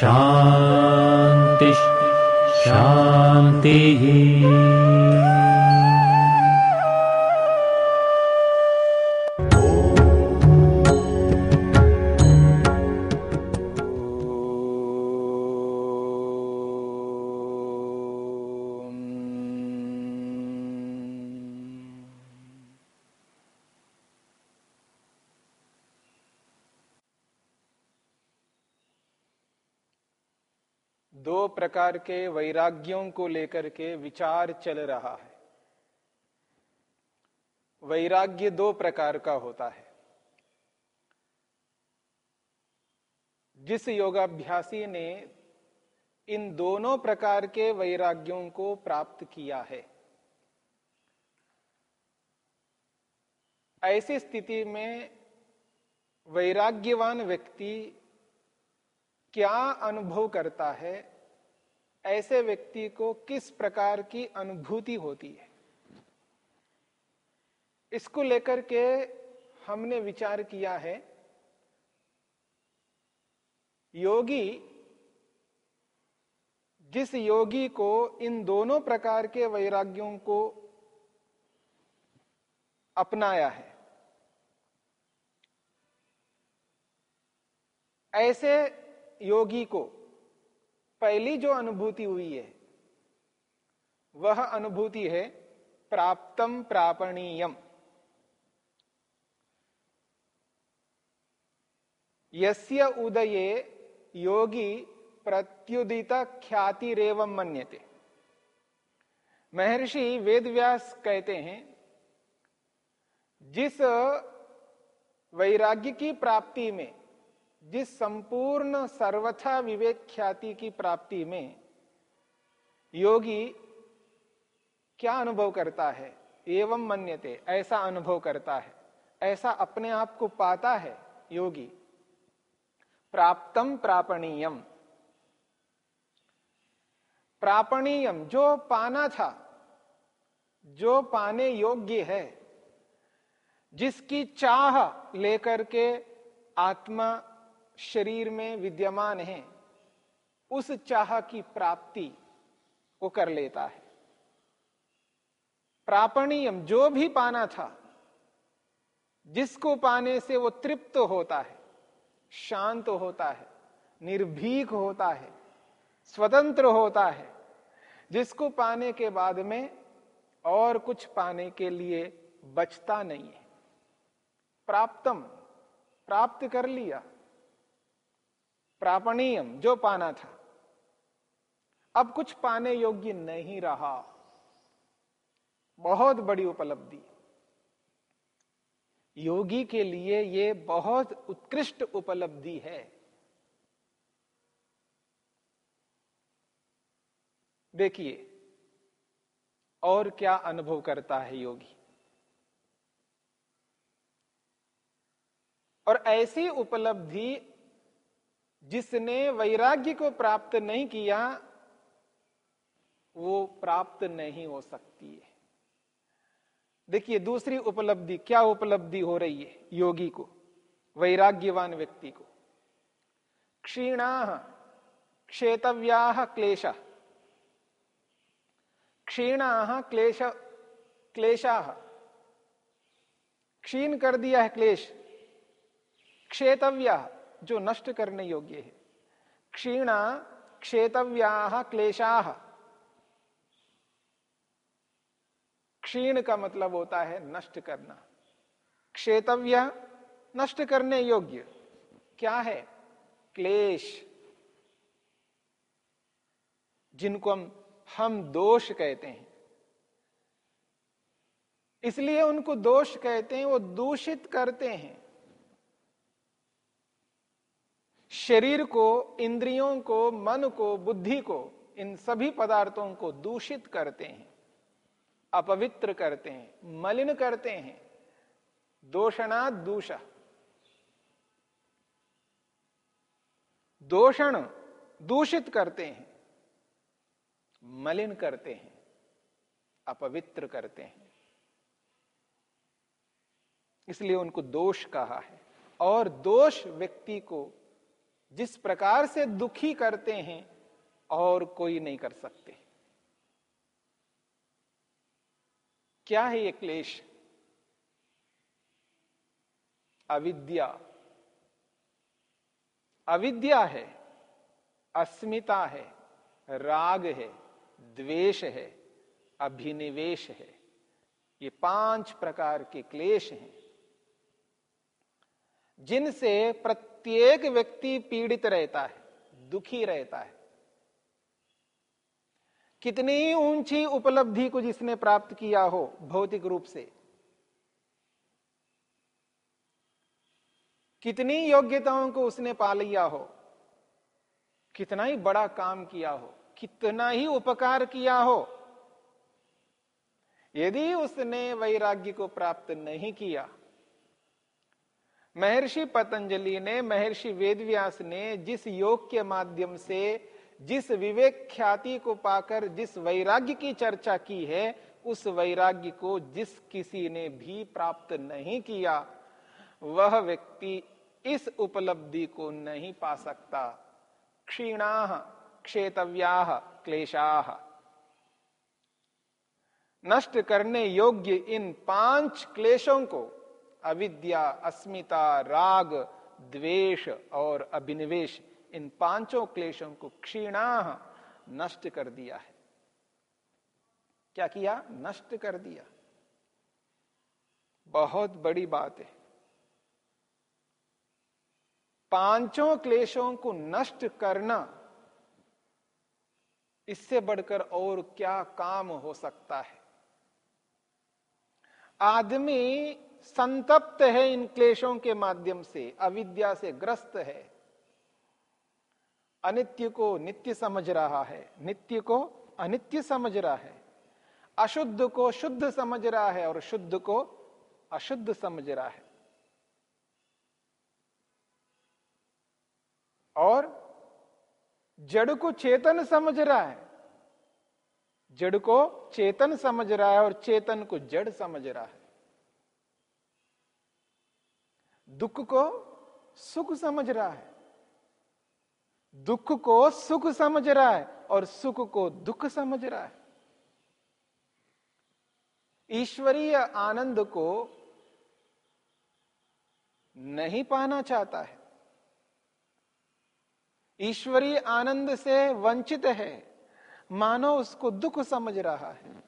शान्तिः शान्तिः प्रकार के वैराग्यों को लेकर के विचार चल रहा है। वैराग्य दो प्रकार का होता है। जिस योगाभ्यासी ने इन दोनों प्रकार के वैराग्यों को प्राप्त किया है, ऐसी स्थिति में वैराग्यवान व्यक्ति क्या अनुभव करता है ऐसे व्यक्ति को किस प्रकार की अनुभूति होती है? इसको लेकर के हमने विचार किया है। योगी, जिस योगी को इन दोनों प्रकार के वैराग्यों को अपनाया है, ऐसे योगी को पहली जो अनुभूति हुई है, वह अनुभूति है प्राप्तम प्रापणीयम। यस्य उदये योगी प्रत्युदित ख्यातिरेवम मन्यते। महर्षि वेदव्यास कहते हैं, जिस वैराग्य की प्राप्ति में जिस संपूर्ण सर्वथा विवेक ख्याति की प्राप्ति में योगी क्या अनुभव करता है? एवं मन्यते, ऐसा अनुभव करता है। ऐसा अपने आप को पाता है योगी। प्राप्तम प्रापणीयम। प्रापणीयम, जो पाना था, जो पाने योग्य है, जिसकी चाह लेकर के आत्मा शरीर में विद्यमान है, उस चाह की प्राप्ति वो कर लेता है। प्रापणीयम जो भी पाना था, जिसको पाने से वो तृप्त होता है, शांत होता है, निर्भीक होता है, स्वतंत्र होता है, जिसको पाने के बाद में और कुछ पाने के लिए बचता नहीं है। प्राप्तम, प्राप्त कर लिया। प्रापणीयम, जो पाना था। अब कुछ पाने योग्य नहीं रहा। बहुत बड़ी उपलब्धि। योगी के लिए यह बहुत उत्कृष्ट उपलब्धि है। देखिए, और क्या अनुभव करता है योगी? और ऐसी उपलब्धि जिसने वैराग्य को प्राप्त नहीं किया, वो प्राप्त नहीं हो सकती है। देखिए, दूसरी उपलब्धि, क्या उपलब्धि हो रही है योगी को, वैराग्यवान व्यक्ति को? क्षीणा, क्षेतव्या क्लेश। क्षीणा क्लेश, क्लेशा। क्षीण कर दिया है क्लेश। क्षेतव्या। जो नष्ट करने योग्य है। क्षीणा क्षेतव्या क्लेशा। क्षीण का मतलब होता है नष्ट करना। क्षेतव्य नष्ट करने योग्य। क्या है? क्लेश। जिनको हम हम दोष कहते हैं। इसलिए उनको दोष कहते हैं, वो दूषित करते हैं। शरीर को, इंद्रियों को, मन को, बुद्धि को, इन सभी पदार्थों को दूषित करते हैं, अपवित्र करते हैं, मलिन करते हैं। दोषणा दूषा। दोषण दूषित करते हैं, मलिन करते हैं, अपवित्र करते हैं। इसलिए उनको दोष कहा है। और दोष व्यक्ति को जिस प्रकार से दुखी करते हैं, और कोई नहीं कर सकते। क्या है ये क्लेश? अविद्या। अविद्या है, अस्मिता है, राग है, द्वेष है, अभिनिवेश है। ये पाँच प्रकार के क्लेश हैं, जिनसे प्रत्येक व्यक्ति पीड़ित रहता है, दुखी रहता है। कितनी ऊँची उपलब्धि को जिसने प्राप्त किया हो भौतिक रूप से? कितनी योग्यताओं को उसने पा लिया हो? कितना ही बड़ा काम किया हो, कितना ही उपकार किया हो। यदि उसने वैराग्य को प्राप्त नहीं किया महर्षि पतंजलि ने, महर्षि वेदव्यास ने जिस योग के माध्यम से, जिस विवेक ख्याति को पाकर, जिस वैराग्य की चर्चा की है, उस वैराग्य को जिस किसी ने भी प्राप्त नहीं किया, वह व्यक्ति इस उपलब्धि को नहीं पा सकता। क्षीणा, क्षेतव्या, क्लेशा। नष्ट करने योग्य इन पाँच क्लेशों को अविद्या, अस्मिता, राग, द्वेष और अभिनिवेश, इन पाँचों क्लेशों को क्षीणा नष्ट कर दिया है। क्या किया? नष्ट कर दिया। बहुत बड़ी बात है। पाँचों क्लेशों को नष्ट करना, इससे बढ़कर और क्या काम हो सकता है? आदमी संतप्त है इन क्लेशों के माध्यम से, अविद्या से ग्रस्त है। अनित्य को नित्य समझ रहा है। नित्य को अनित्य समझ रहा है। अशुद्ध को शुद्ध समझ रहा है और शुद्ध को अशुद्ध समझ रहा है। और जड़ को चेतन समझ रहा है। जड़ को चेतन समझ रहा है और चेतन को जड़ समझ रहा है। दुख को सुख समझ रहा है। दुख को सुख समझ रहा है और सुख को दुख समझ रहा है। ईश्वरीय आनंद को नहीं पाना चाहता है। ईश्वरीय आनंद से वंचित है। मानो उसको दुख समझ रहा है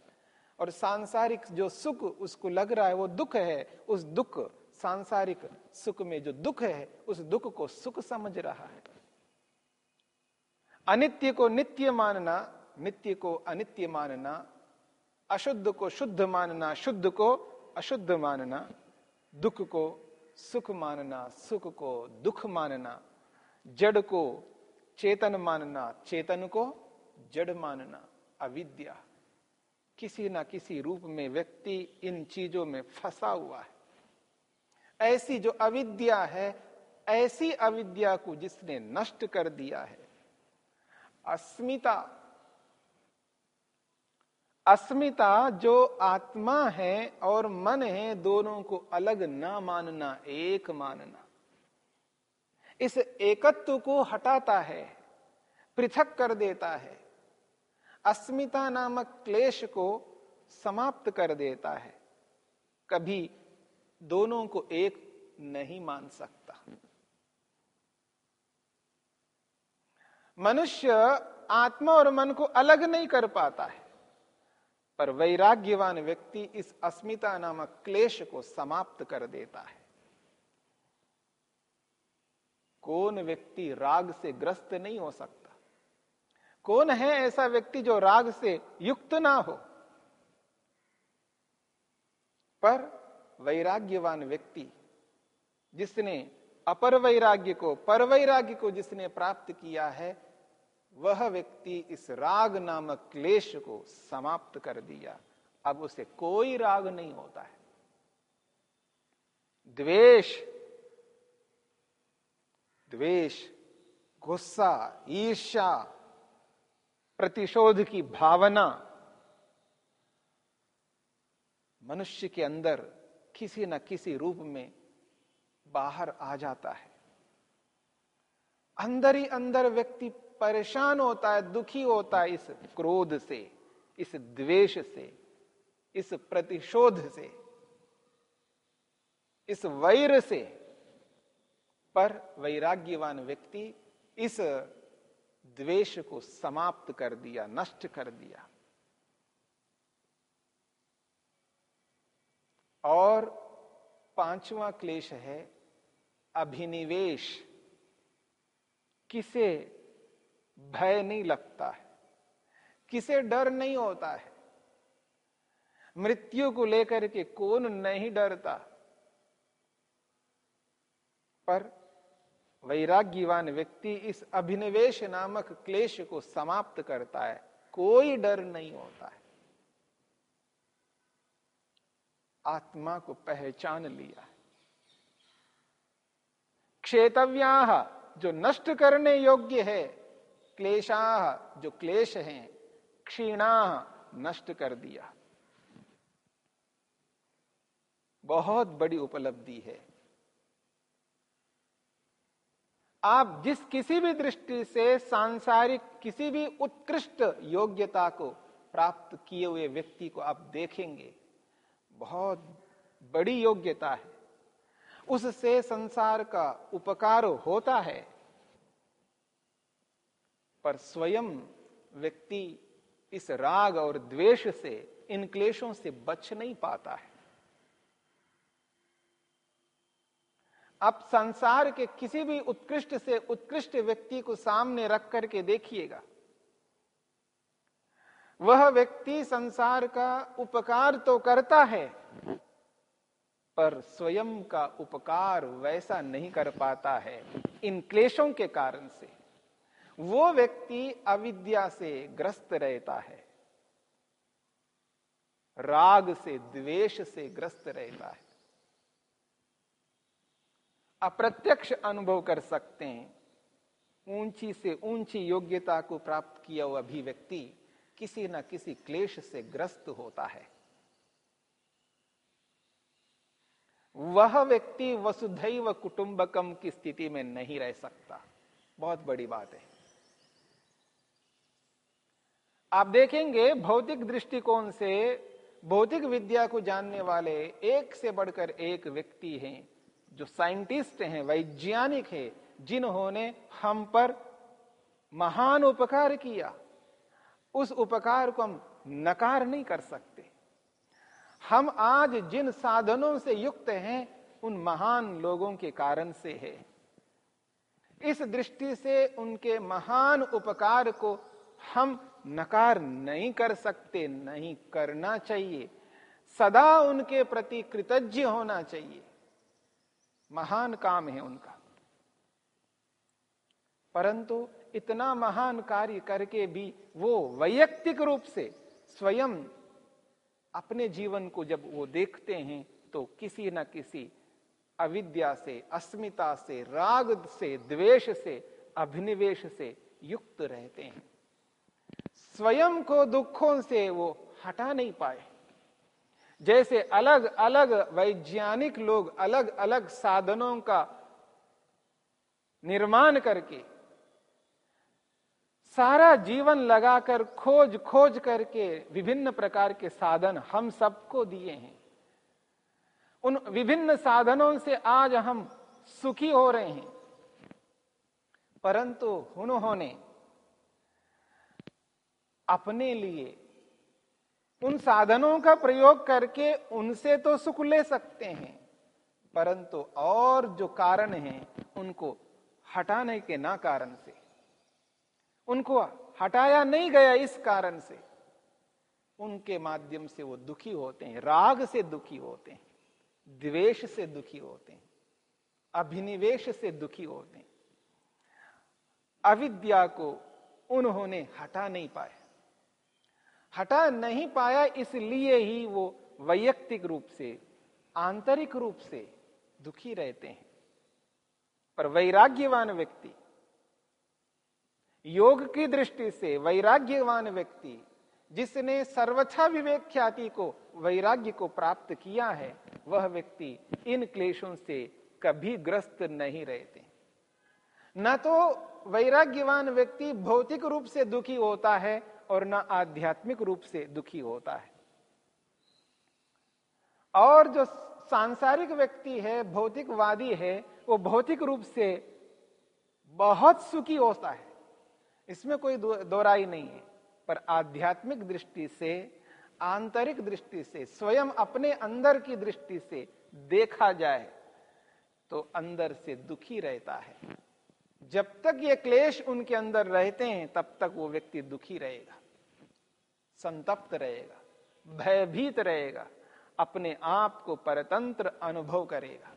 और सांसारिक जो सुख उसको लग रहा है, वो दुख है, उस दुख सांसारिक सुख में जो दुख है, उस दुख को सुख समझ रहा है। अनित्य को नित्य मानना, नित्य को अनित्य मानना, अशुद्ध को शुद्ध मानना, शुद्ध को अशुद्ध मानना, दुख को सुख मानना, सुख को दुख मानना, जड़ को चेतन मानना, चेतन को जड़ मानना, अविद्या। किसी ना किसी रूप में व्यक्ति इन चीज़ों में फंसा हुआ है। ऐसी जो अविद्या है, ऐसी अविद्या को जिसने नष्ट कर दिया है। अस्मिता अस्मिता जो आत्मा है और मन है, दोनों को अलग ना मानना, एक मानना। इस एकत्व को हटाता है, पृथक कर देता है। अस्मिता नामक क्लेश को समाप्त कर देता है। कभी दोनों को एक नहीं मान सकता। मनुष्य आत्मा और मन को अलग नहीं कर पाता है, पर वैराग्यवान व्यक्ति इस अस्मिता नामक क्लेश को समाप्त कर देता है। कौन व्यक्ति राग से ग्रस्त नहीं हो सकता? कौन है ऐसा व्यक्ति जो राग से युक्त ना हो? पर वैराग्यवान व्यक्ति, जिसने अपर वैराग्य को, पर वैराग्य को जिसने प्राप्त किया है, वह व्यक्ति इस राग नामक क्लेश को समाप्त कर दिया। अब उसे कोई राग नहीं होता है। द्वेष द्वेष, गुस्सा, ईर्ष्या, प्रतिशोध की भावना मनुष्य के अंदर किसी न किसी रूप में बाहर आ जाता है। अंदर ही अंदर व्यक्ति परेशान होता है, दुखी होता है इस क्रोध से, इस द्वेष से, इस प्रतिशोध से, इस वैर से। पर वैराग्यवान व्यक्ति इस द्वेष को समाप्त कर दिया, नष्ट कर दिया। और पांचवा क्लेश है अभिनिवेश। किसे भय नहीं लगता है, किसे डर नहीं होता है। मृत्यु को लेकर के कौन नहीं डरता। पर वैराग्यवान व्यक्ति इस अभिनिवेश नामक क्लेश को समाप्त करता है, कोई डर नहीं होता है। आत्मा को पहचान लिया क्षेतव्या जो नष्ट करने योग्य है, क्लेशा जो क्लेश हैं, क्षीणा नष्ट कर दिया। बहुत बड़ी उपलब्धि है। आप जिस किसी भी दृष्टि से सांसारिक किसी भी उत्कृष्ट योग्यता को प्राप्त किए हुए व्यक्ति को आप देखेंगे बहुत बड़ी योग्यता है। उससे संसार का उपकार होता है। पर स्वयं व्यक्ति इस राग और द्वेष से, इन क्लेशों से बच नहीं पाता है। आप संसार के किसी भी उत्कृष्ट से उत्कृष्ट व्यक्ति को सामने रख करके देखिएगा। वह व्यक्ति संसार का उपकार तो करता है, पर स्वयं का उपकार वैसा नहीं कर पाता है इन क्लेशों के कारण से। वो व्यक्ति अविद्या से ग्रस्त रहता है, राग से द्वेष से ग्रस्त रहता है। अप्रत्यक्ष अनुभव कर सकते हैं। ऊँची से ऊँची योग्यता को प्राप्त किया हुआ अभिव्यक्ति किसी न किसी क्लेश से ग्रस्त होता है। वह व्यक्ति वसुधैव कुटुंबकम की स्थिति में नहीं रह सकता। बहुत बड़ी बात है। आप देखेंगे भौतिक दृष्टिकोण से भौतिक विद्या को जानने वाले एक से बढ़कर एक व्यक्ति हैं, जो साइंटिस्ट हैं, वैज्ञानिक हैं, जिन्होंने हम पर महान उपकार किया। उस उपकार को हम नकार नहीं कर सकते। हम आज जिन साधनों से युक्त हैं, उन महान लोगों के कारण से है। इस दृष्टि से उनके महान उपकार को हम नकार नहीं कर सकते, नहीं करना चाहिए। सदा उनके प्रति कृतज्ञ होना चाहिए। महान काम है उनका। परंतु इतना महान कार्य करके भी वो वैयक्तिक रूप से स्वयं अपने जीवन को जब वो देखते हैं तो किसी न किसी अविद्या से, अस्मिता से, राग से, द्वेष से, अभिनिवेश से युक्त रहते हैं। स्वयं को दुखों से वो हटा नहीं पाए। जैसे अलग अलग वैज्ञानिक लोग अलग अलग साधनों का निर्माण करके सारा जीवन लगाकर खोज खोज करके विभिन्न प्रकार के साधन हम सबको दिए हैं। उन विभिन्न साधनों से आज हम सुखी हो रहे हैं। परंतु उन्होंने अपने लिए उन साधनों का प्रयोग करके उनसे तो सुख ले सकते हैं, परंतु और जो कारण हैं, उनको हटाने के ना कारण से उनको हटाया नहीं गया इस कारण से। उनके माध्यम से वो दुखी होते हैं, राग से दुखी होते हैं, द्वेष से दुखी होते हैं, अभिनिवेश से दुखी होते हैं। अविद्या को उन्होंने हटा नहीं पाया। हटा नहीं पाया इसलिए ही वो वैयक्तिक रूप से, आंतरिक रूप से दुखी रहते हैं। पर वैराग्यवान व्यक्ति योग की दृष्टि से वैराग्यवान व्यक्ति, जिसने सर्वथा विवेक ख्याति को, वैराग्य को प्राप्त किया है, वह व्यक्ति इन क्लेशों से कभी ग्रस्त नहीं रहते। न तो वैराग्यवान व्यक्ति भौतिक रूप से दुखी होता है और न आध्यात्मिक रूप से दुखी होता है। और जो सांसारिक व्यक्ति है, भौतिकवादी है, वो भौतिक रूप से बहुत सुखी होता है। इसमें कोई दोराई नहीं है। पर आध्यात्मिक दृष्टि से, आंतरिक दृष्टि से, स्वयं अपने अंदर की दृष्टि से देखा जाए तो अंदर से दुखी रहता है। जब तक ये क्लेश उनके अंदर रहते हैं, तब तक वो व्यक्ति दुखी रहेगा, संतप्त रहेगा, भयभीत रहेगा, अपने आप को परतंत्र अनुभव करेगा।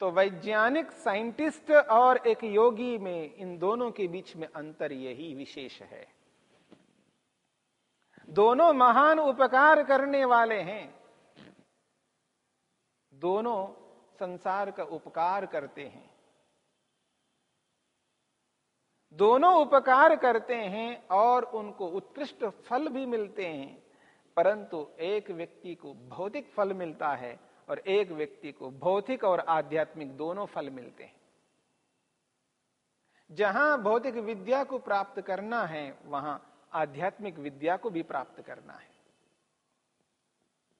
तो वैज्ञानिक, साइंटिस्ट और एक योगी में इन दोनों के बीच में अंतर यही विशेष है। दोनों महान उपकार करने वाले हैं। दोनों संसार का उपकार करते हैं। दोनों उपकार करते हैं और उनको उत्कृष्ट फल भी मिलते हैं, परंतु एक व्यक्ति को भौतिक फल मिलता है और एक व्यक्ति को भौतिक और आध्यात्मिक दोनों फल मिलते हैं। जहाँ भौतिक विद्या को प्राप्त करना है, वहाँ आध्यात्मिक विद्या को भी प्राप्त करना है।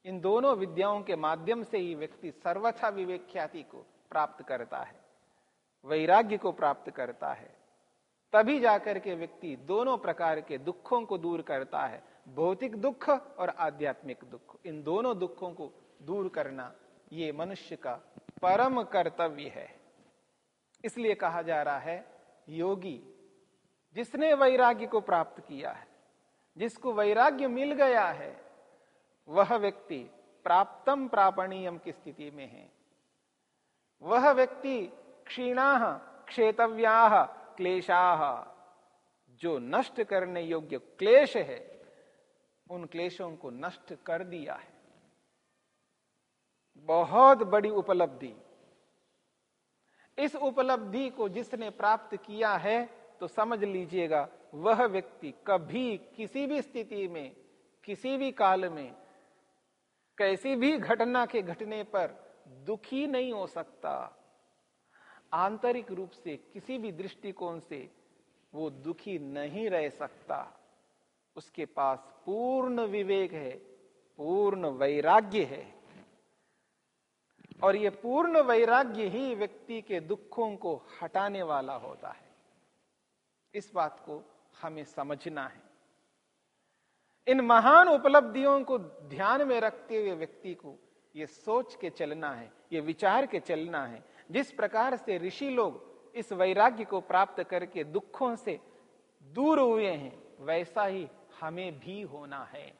इन दोनों विद्याओं के माध्यम से ही व्यक्ति सर्वथा विवेक ख्याति को प्राप्त करता है, वैराग्य को प्राप्त करता है। तभी जाकर के व्यक्ति दोनों प्रकार के दुखों को दूर करता है, भौतिक दुख और आध्यात्मिक दुख। इन दोनों दुखों को दूर करना ये मनुष्य का परम कर्तव्य है। इसलिए कहा जा रहा है, योगी, जिसने वैराग्य को प्राप्त किया है, जिसको वैराग्य मिल गया है, वह व्यक्ति प्राप्तम प्रापणीयम की स्थिति में है। वह व्यक्ति क्षीणा, क्षेतव्या, क्लेशा, जो नष्ट करने योग्य क्लेश है, उन क्लेशों को नष्ट कर दिया है। बहुत बड़ी उपलब्धि। इस उपलब्धि को जिसने प्राप्त किया है तो समझ लीजिएगा, वह व्यक्ति कभी किसी भी स्थिति में, किसी भी काल में, कैसी भी घटना के घटने पर दुखी नहीं हो सकता। आंतरिक रूप से, किसी भी दृष्टिकोण से वो दुखी नहीं रह सकता। उसके पास पूर्ण विवेक है, पूर्ण वैराग्य है। और ये पूर्ण वैराग्य ही व्यक्ति के दुखों को हटाने वाला होता है। इस बात को हमें समझना है। इन महान उपलब्धियों को ध्यान में रखते हुए व्यक्ति को ये सोच के चलना है, ये विचार के चलना है। जिस प्रकार से ऋषि लोग इस वैराग्य को प्राप्त करके दुखों से दूर हुए हैं, वैसा ही हमें भी होना है।